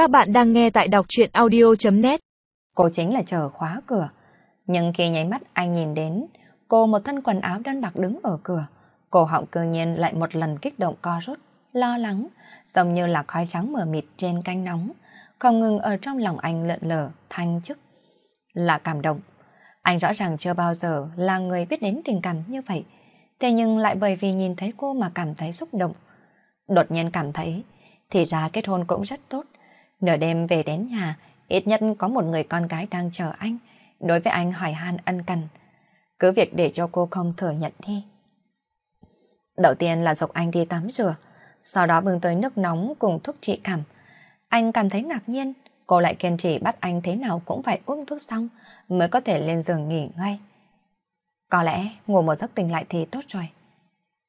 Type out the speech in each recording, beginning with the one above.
Các bạn đang nghe tại đọc chuyện audio.net Cô chính là chờ khóa cửa. Nhưng khi nháy mắt anh nhìn đến, cô một thân quần áo đơn bạc đứng ở cửa. Cổ họng cư nhiên lại một lần kích động co rút, lo lắng, giống như là khói trắng mờ mịt trên canh nóng, không ngừng ở trong lòng anh lợn lờ, thanh chức. Là cảm động. Anh rõ ràng chưa bao giờ là người biết đến tình cảm như vậy. Thế nhưng lại bởi vì nhìn thấy cô mà cảm thấy xúc động. Đột nhiên cảm thấy, thì ra kết hôn cũng rất tốt. Nửa đêm về đến nhà, ít nhất có một người con gái đang chờ anh. Đối với anh hỏi han ân cần. Cứ việc để cho cô không thừa nhận đi. Đầu tiên là dục anh đi tắm rửa, sau đó bưng tới nước nóng cùng thuốc trị cảm. Anh cảm thấy ngạc nhiên, cô lại kiên trì bắt anh thế nào cũng phải uống thuốc xong mới có thể lên giường nghỉ ngay. Có lẽ ngủ một giấc tỉnh lại thì tốt rồi.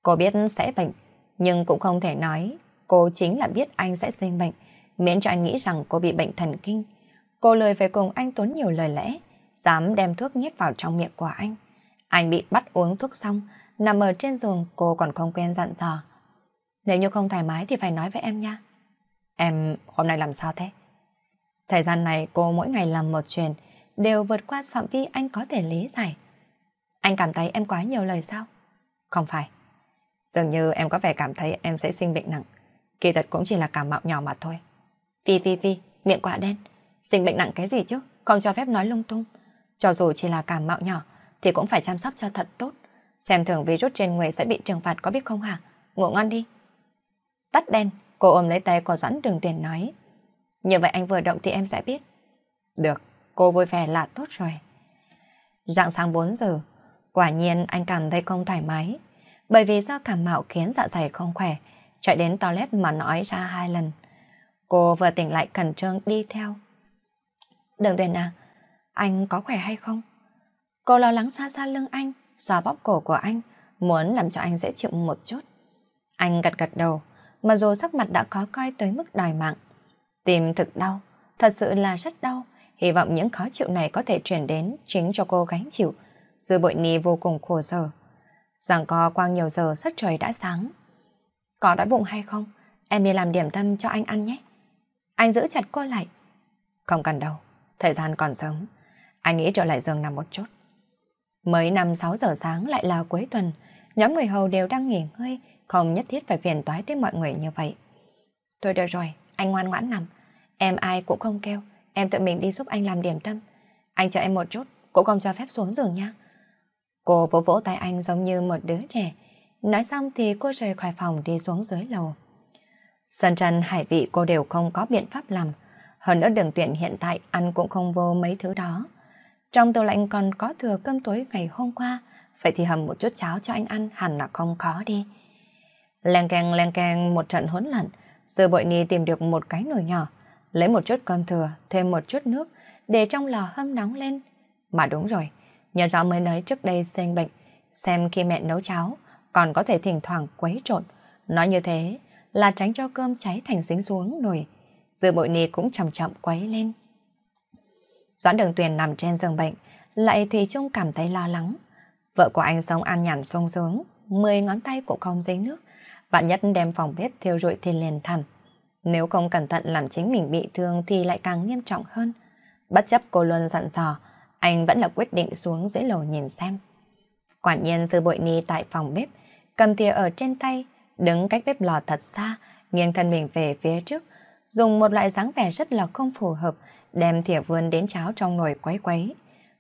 Cô biết sẽ bệnh, nhưng cũng không thể nói cô chính là biết anh sẽ sinh bệnh, miễn cho anh nghĩ rằng cô bị bệnh thần kinh. Cô lời phải cùng anh tốn nhiều lời lẽ, dám đem thuốc nhét vào trong miệng của anh. Anh bị bắt uống thuốc xong, nằm ở trên giường cô còn không quen dặn dò. Nếu như không thoải mái thì phải nói với em nha. Em hôm nay làm sao thế? Thời gian này cô mỗi ngày làm một chuyện, đều vượt qua phạm vi anh có thể lý giải. Anh cảm thấy em quá nhiều lời sao? Không phải. Dường như em có vẻ cảm thấy em sẽ sinh bệnh nặng. Kỳ thật cũng chỉ là cảm mạo nhỏ mà thôi vi vi vi miệng quả đen. Sinh bệnh nặng cái gì chứ? Không cho phép nói lung tung. Cho dù chỉ là cảm mạo nhỏ, thì cũng phải chăm sóc cho thật tốt. Xem thường virus trên người sẽ bị trừng phạt có biết không hả? Ngủ ngon đi. Tắt đen, cô ôm lấy tay của Doãn đường tiền nói. Như vậy anh vừa động thì em sẽ biết. Được, cô vui vẻ là tốt rồi. Rạng sáng 4 giờ, quả nhiên anh cảm thấy không thoải mái. Bởi vì do cảm mạo khiến dạ dày không khỏe, chạy đến toilet mà nói ra hai lần. Cô vừa tỉnh lại cẩn trương đi theo. Đường tuyển à, anh có khỏe hay không? Cô lo lắng xa xa lưng anh, xoa bóp cổ của anh, muốn làm cho anh dễ chịu một chút. Anh gật gật đầu, mặc dù sắc mặt đã khó coi tới mức đòi mạng. Tìm thực đau, thật sự là rất đau. Hy vọng những khó chịu này có thể truyền đến chính cho cô gánh chịu. Dư bội ni vô cùng khổ sở. Rằng co qua nhiều giờ sắc trời đã sáng. Có đói bụng hay không? Em đi làm điểm tâm cho anh ăn nhé. Anh giữ chặt cô lại. Không cần đâu, thời gian còn sớm. Anh nghĩ trở lại giường nằm một chút. Mới 5-6 giờ sáng lại là cuối tuần, nhóm người hầu đều đang nghỉ ngơi, không nhất thiết phải phiền toái tới mọi người như vậy. Thôi được rồi, anh ngoan ngoãn nằm. Em ai cũng không kêu, em tự mình đi giúp anh làm điểm tâm. Anh chờ em một chút, cũng không cho phép xuống giường nha. Cô vỗ vỗ tay anh giống như một đứa trẻ. Nói xong thì cô rời khỏi phòng đi xuống dưới lầu. Sơn trần hải vị cô đều không có biện pháp làm. Hơn nữa đường tuyển hiện tại ăn cũng không vô mấy thứ đó. Trong tủ lạnh còn có thừa cơm tối ngày hôm qua. Vậy thì hầm một chút cháo cho anh ăn hẳn là không khó đi. Leng keng leng keng một trận hỗn loạn. Dư bội ni tìm được một cái nồi nhỏ. Lấy một chút cơm thừa, thêm một chút nước để trong lò hâm nóng lên. Mà đúng rồi, nhớ rõ mới nói trước đây sinh bệnh. Xem khi mẹ nấu cháo, còn có thể thỉnh thoảng quấy trộn. Nói như thế là tránh cho cơm cháy thành dính xuống nồi. Dưa bội nì cũng chậm chậm quấy lên. Doãn đường tuyền nằm trên giường bệnh, lại Thùy Trung cảm thấy lo lắng. Vợ của anh sống an nhàn sung sướng, mười ngón tay cũng không dính nước. Bạn nhất đem phòng bếp thiêu rụi thì liền thầm. Nếu không cẩn thận làm chính mình bị thương thì lại càng nghiêm trọng hơn. Bất chấp cô luôn dặn dò, anh vẫn là quyết định xuống dưới lầu nhìn xem. Quả nhiên sư bội ni tại phòng bếp, cầm thìa ở trên tay, đứng cách bếp lò thật xa, nghiêng thân mình về phía trước, dùng một loại dáng vẻ rất là không phù hợp, đem thìa vươn đến cháo trong nồi quấy quấy.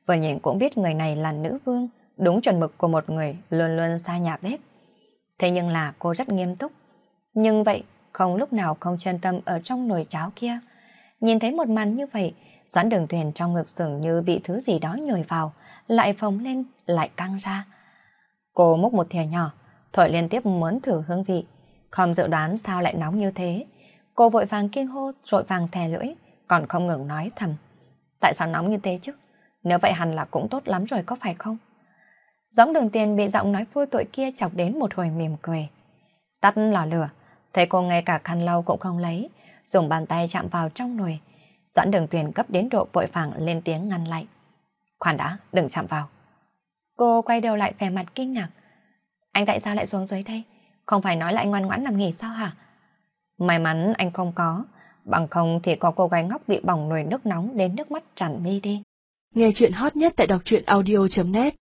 Vừa nhìn cũng biết người này là nữ vương, đúng chuẩn mực của một người luôn luôn xa nhà bếp. Thế nhưng là cô rất nghiêm túc. Nhưng vậy, không lúc nào không chuyên tâm ở trong nồi cháo kia. Nhìn thấy một màn như vậy, Doãn đường thuyền trong ngực dường như bị thứ gì đó nhồi vào, lại phồng lên, lại căng ra. Cô múc một thìa nhỏ, thổi liên tiếp muốn thử hương vị. Không dự đoán sao lại nóng như thế. Cô vội vàng kinh hô, rội vàng thè lưỡi, còn không ngừng nói thầm. Tại sao nóng như thế chứ? Nếu vậy hẳn là cũng tốt lắm rồi có phải không? Giống đường tiền bị giọng nói vui tội kia chọc đến một hồi mỉm cười. Tắt lò lửa, thấy cô ngay cả khăn lau cũng không lấy, dùng bàn tay chạm vào trong nồi. Doãn đường tuyền cấp đến độ vội vàng lên tiếng ngăn lại. Khoan đã, đừng chạm vào. Cô quay đầu lại vẻ mặt kinh ngạc. Anh tại sao lại xuống dưới đây? Không phải nói là anh ngoan ngoãn nằm nghỉ sao hả? May mắn anh không có, Bằng không thì có cô gái ngốc bị bỏng nồi nước nóng đến nước mắt tràn mi đi. Nghe chuyện hot nhất tại đọc truyện audio.net